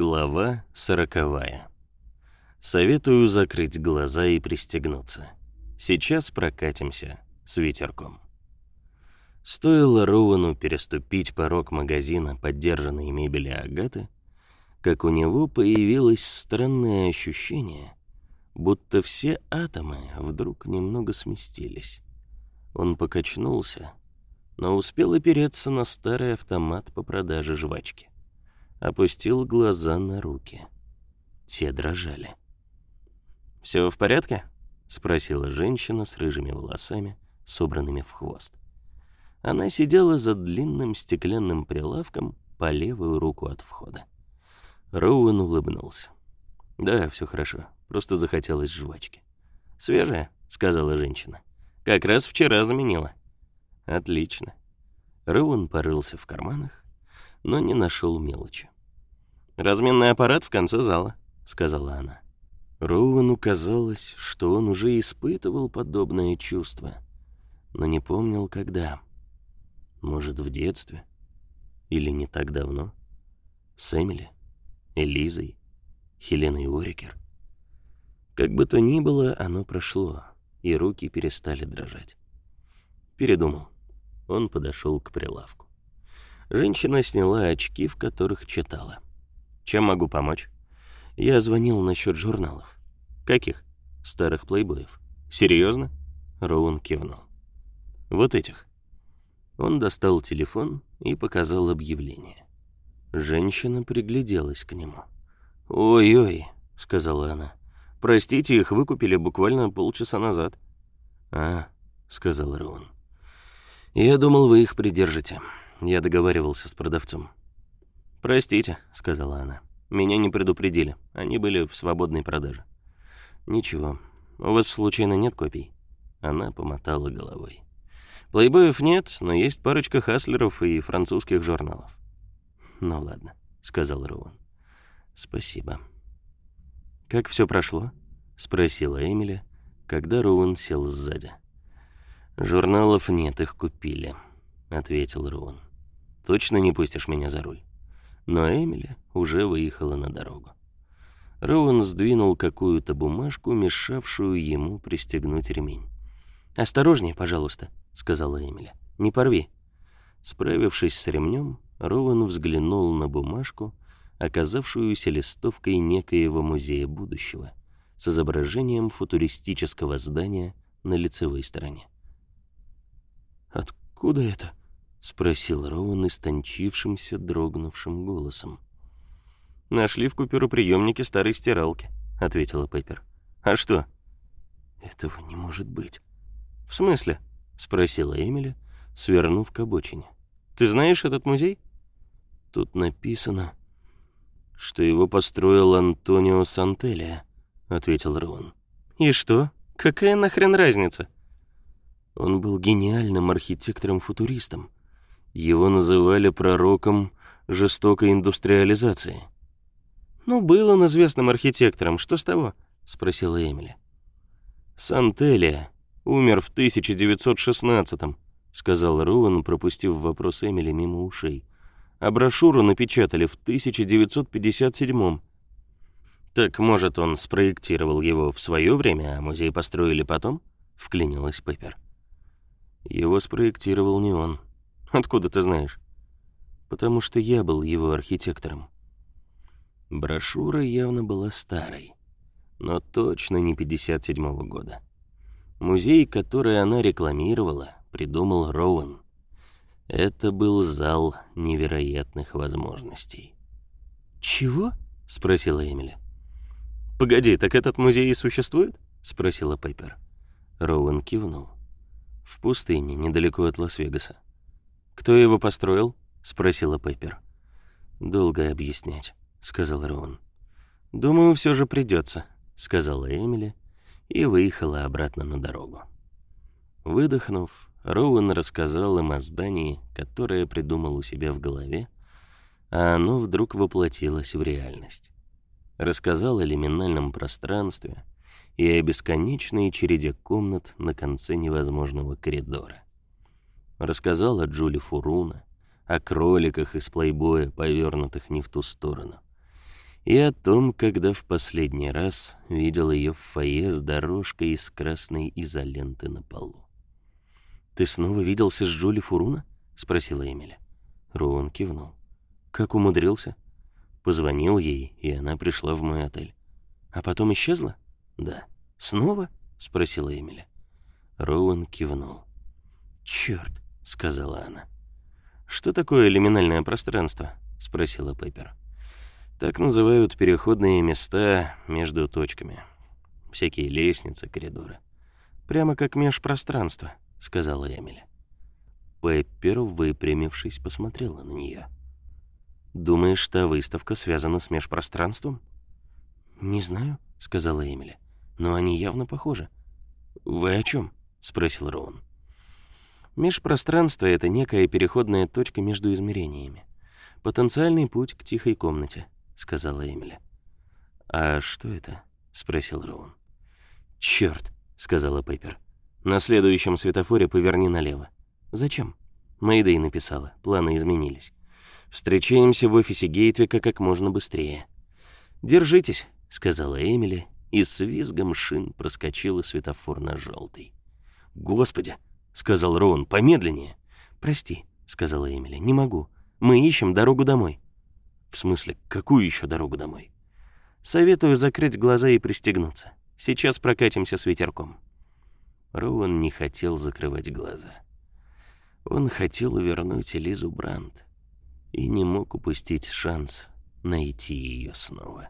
Глава сороковая. Советую закрыть глаза и пристегнуться. Сейчас прокатимся с ветерком. Стоило Роуэну переступить порог магазина поддержанной мебели Агаты, как у него появилось странное ощущение, будто все атомы вдруг немного сместились. Он покачнулся, но успел опереться на старый автомат по продаже жвачки. Опустил глаза на руки. Те дрожали. Все в порядке? спросила женщина с рыжими волосами, собранными в хвост. Она сидела за длинным стеклянным прилавком по левую руку от входа. Роуэн улыбнулся. Да, все хорошо. Просто захотелось жвачки. Свежая, сказала женщина. Как раз вчера заменила. Отлично. Роуэн порылся в карманах, но не нашел мелочи. Разменный аппарат в конце зала, сказала она. Роуэну казалось, что он уже испытывал подобное чувство, но не помнил когда. Может, в детстве или не так давно? С Эмили, Элизой, Хеленой Уорикер. Как бы то ни было, оно прошло, и руки перестали дрожать. Передумал. Он подошел к прилавку. Женщина сняла очки, в которых читала. Чем могу помочь? Я звонил насчет журналов. Каких? Старых плейбоев. Серьезно? Роун кивнул. Вот этих. Он достал телефон и показал объявление. Женщина пригляделась к нему. «Ой-ой», — сказала она. «Простите, их выкупили буквально полчаса назад». «А», — сказал Роун. «Я думал, вы их придержите. Я договаривался с продавцом». «Простите», — сказала она. Меня не предупредили. Они были в свободной продаже. Ничего. У вас случайно нет копий? Она помотала головой. Плейбоев нет, но есть парочка хаслеров и французских журналов. Ну ладно, сказал Роуэн. Спасибо. Как все прошло? спросила Эмили, когда Роуэн сел сзади. Журналов нет, их купили, ответил Роуэн. Точно не пустишь меня за руль? но Эмили уже выехала на дорогу. Роуэн сдвинул какую-то бумажку, мешавшую ему пристегнуть ремень. «Осторожнее, пожалуйста», — сказала Эмили. «Не порви». Справившись с ремнем, Роуэн взглянул на бумажку, оказавшуюся листовкой некоего музея будущего с изображением футуристического здания на лицевой стороне. «Откуда это?» — спросил Роуэн истончившимся, дрогнувшим голосом. «Нашли в купюроприемнике старой стиралки», — ответила Пеппер. «А что?» «Этого не может быть». «В смысле?» — спросила Эмили, свернув к обочине. «Ты знаешь этот музей?» «Тут написано, что его построил Антонио Сантелия», — ответил Роуэн. «И что? Какая нахрен разница?» Он был гениальным архитектором-футуристом. Его называли пророком жестокой индустриализации. «Ну, был он известным архитектором, что с того?» — спросила Эмили. «Сантелия умер в 1916-м», — сказал Роуэн, пропустив вопрос Эмили мимо ушей. «А брошюру напечатали в 1957-м». «Так, может, он спроектировал его в свое время, а музей построили потом?» — вклинилась Пеппер. «Его спроектировал не он», Откуда ты знаешь? Потому что я был его архитектором. Брошюра явно была старой, но точно не 57-го года. Музей, который она рекламировала, придумал Роуэн. Это был зал невероятных возможностей. «Чего?» — спросила Эмили. «Погоди, так этот музей и существует?» — спросила Пеппер. Роуэн кивнул. «В пустыне, недалеко от Лас-Вегаса. «Кто его построил?» — спросила Пеппер. «Долго объяснять», — сказал Роун. «Думаю, все же придется», — сказала Эмили и выехала обратно на дорогу. Выдохнув, Роуэн рассказал им о здании, которое придумал у себя в голове, а оно вдруг воплотилось в реальность. Рассказал о лиминальном пространстве и о бесконечной череде комнат на конце невозможного коридора. Рассказал о Джули Фуруна, о кроликах из плейбоя, повернутых не в ту сторону. и о том, когда в последний раз видел ее в фойе с дорожкой из красной изоленты на полу. «Ты снова виделся с Джули Фуруна?» — спросила Эмили. Роуэн кивнул. «Как умудрился?» Позвонил ей, и она пришла в мой отель. «А потом исчезла?» «Да». «Снова?» — спросила Эмили. Роуэн кивнул. «Чёрт», — сказала она. «Что такое лиминальное пространство?» — спросила Пеппер. «Так называют переходные места между точками. Всякие лестницы, коридоры. Прямо как межпространство», — сказала Эмили. Пеппер, выпрямившись, посмотрела на нее. «Думаешь, та выставка связана с межпространством?» «Не знаю», — сказала Эмили. «Но они явно похожи». «Вы о чем? спросил Роун. «Межпространство — это некая переходная точка между измерениями. Потенциальный путь к тихой комнате», — сказала Эмили. «А что это?» — спросил Роун. «Чёрт», — сказала Пеппер. «На следующем светофоре поверни налево». «Зачем?» Мэйдэй написала, планы изменились. «Встречаемся в офисе Гейтвика как можно быстрее». «Держитесь», — сказала Эмили, и с визгом шин проскочила светофор на желтый. «Господи!» — сказал Роун, — «помедленнее». «Прости», — сказала Эмили, — «не могу. Мы ищем дорогу домой». «В смысле, какую еще дорогу домой?» «Советую закрыть глаза и пристегнуться. Сейчас прокатимся с ветерком». Роуэн не хотел закрывать глаза. Он хотел вернуть Элизу Брандт и не мог упустить шанс найти ее снова.